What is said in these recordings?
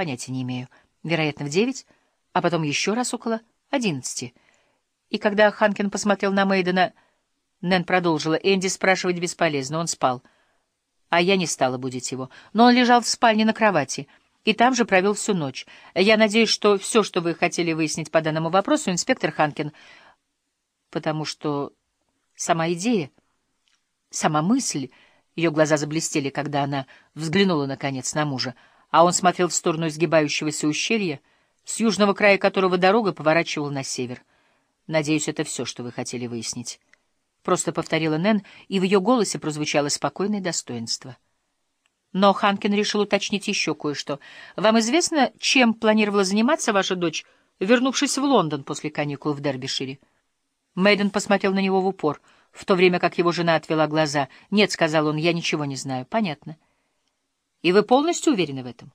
Понятия не имею. Вероятно, в девять, а потом еще раз около одиннадцати. И когда Ханкин посмотрел на Мейдена, Нэн продолжила. Энди спрашивать бесполезно, он спал. А я не стала будить его. Но он лежал в спальне на кровати и там же провел всю ночь. Я надеюсь, что все, что вы хотели выяснить по данному вопросу, инспектор Ханкин, потому что сама идея, сама мысль, ее глаза заблестели, когда она взглянула, наконец, на мужа, а он смотрел в сторону изгибающегося ущелья, с южного края которого дорога поворачивала на север. Надеюсь, это все, что вы хотели выяснить. Просто повторила Нэн, и в ее голосе прозвучало спокойное достоинство. Но Ханкин решил уточнить еще кое-что. «Вам известно, чем планировала заниматься ваша дочь, вернувшись в Лондон после каникул в Дербишире?» Мэйден посмотрел на него в упор, в то время как его жена отвела глаза. «Нет», — сказал он, — «я ничего не знаю». «Понятно». «И вы полностью уверены в этом?»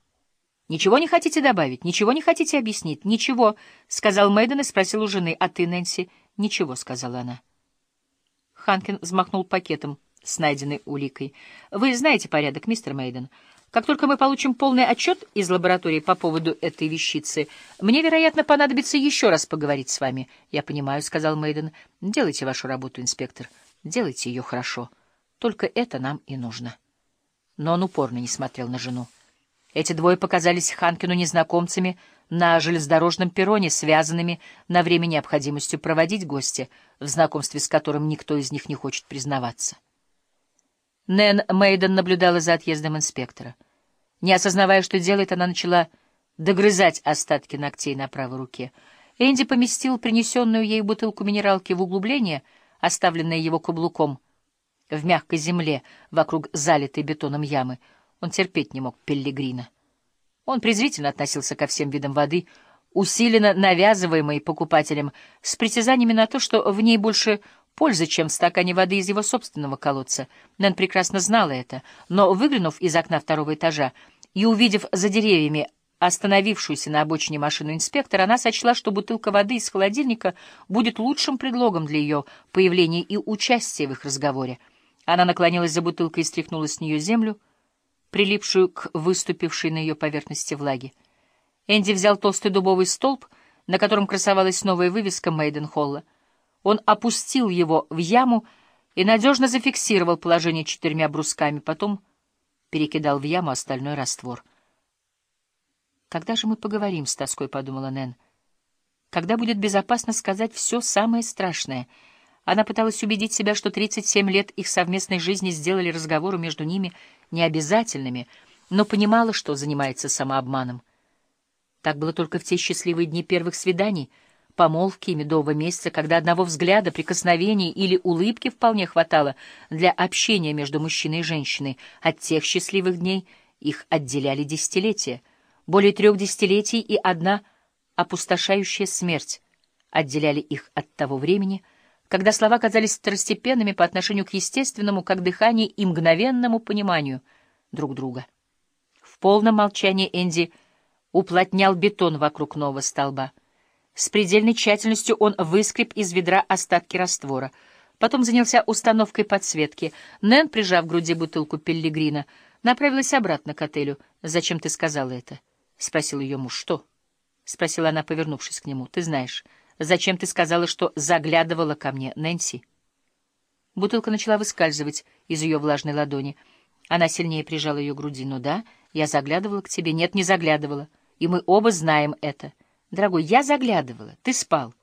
«Ничего не хотите добавить? Ничего не хотите объяснить?» «Ничего», — сказал Мэйден и спросил у жены. «А ты, Нэнси?» «Ничего», — сказала она. Ханкин взмахнул пакетом с найденной уликой. «Вы знаете порядок, мистер Мейден. Как только мы получим полный отчет из лаборатории по поводу этой вещицы, мне, вероятно, понадобится еще раз поговорить с вами». «Я понимаю», — сказал Мейден. «Делайте вашу работу, инспектор. Делайте ее хорошо. Только это нам и нужно». Но он упорно не смотрел на жену. Эти двое показались Ханкину незнакомцами на железнодорожном перроне, связанными на время необходимостью проводить гостя, в знакомстве с которым никто из них не хочет признаваться. Нэн Мейден наблюдала за отъездом инспектора. Не осознавая, что делает, она начала догрызать остатки ногтей на правой руке. Энди поместил принесенную ей бутылку минералки в углубление, оставленное его каблуком, в мягкой земле вокруг залитой бетоном ямы — он терпеть не мог Пеллегрина. Он презрительно относился ко всем видам воды, усиленно навязываемой покупателям, с притязаниями на то, что в ней больше пользы, чем в стакане воды из его собственного колодца. Нэн прекрасно знала это, но, выглянув из окна второго этажа и увидев за деревьями остановившуюся на обочине машину инспектора, она сочла, что бутылка воды из холодильника будет лучшим предлогом для ее появления и участия в их разговоре. Она наклонилась за бутылкой и стряхнула с нее землю, прилипшую к выступившей на ее поверхности влаги. Энди взял толстый дубовый столб, на котором красовалась новая вывеска Мейденхолла. Он опустил его в яму и надежно зафиксировал положение четырьмя брусками, потом перекидал в яму остальной раствор. «Когда же мы поговорим с тоской?» — подумала Нэн. «Когда будет безопасно сказать все самое страшное?» Она пыталась убедить себя, что 37 лет их совместной жизни сделали разговору между ними необязательными, но понимала, что занимается самообманом. Так было только в те счастливые дни первых свиданий, помолвки и медового месяца, когда одного взгляда, прикосновений или улыбки вполне хватало для общения между мужчиной и женщиной. От тех счастливых дней их отделяли десятилетия, более трех десятилетий и одна опустошающая смерть отделяли их от того времени — когда слова казались второстепенными по отношению к естественному, как дыхание и мгновенному пониманию друг друга. В полном молчании Энди уплотнял бетон вокруг нового столба. С предельной тщательностью он выскреб из ведра остатки раствора. Потом занялся установкой подсветки. Нэн, прижав к груди бутылку пеллегрина, направилась обратно к отелю. «Зачем ты сказала это?» — спросил ее муж. «Что?» — спросила она, повернувшись к нему. «Ты знаешь...» Зачем ты сказала, что заглядывала ко мне, Нэнси? Бутылка начала выскальзывать из ее влажной ладони. Она сильнее прижала ее к груди. Ну да, я заглядывала к тебе. Нет, не заглядывала. И мы оба знаем это. Дорогой, я заглядывала. Ты спал.